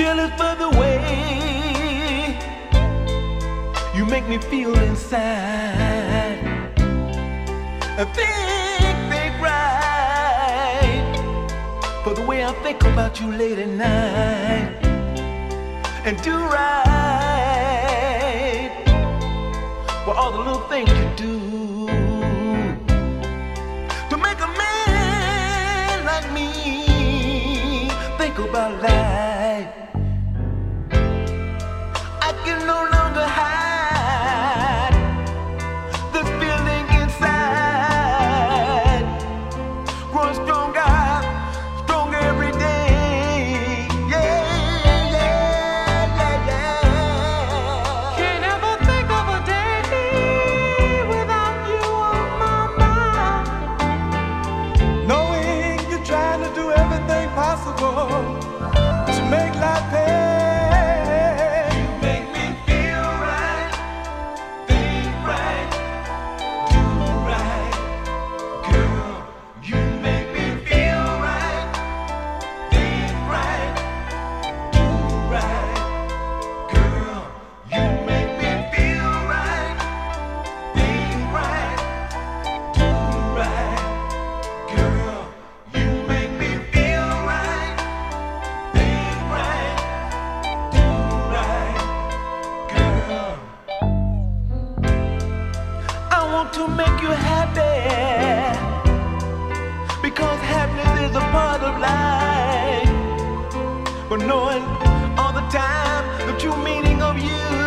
Feel it for the way you make me feel inside. I think, think right for the way I think about you late at night and do right. go want to make you happy because happiness is a part of life. But knowing all the time the true meaning of you.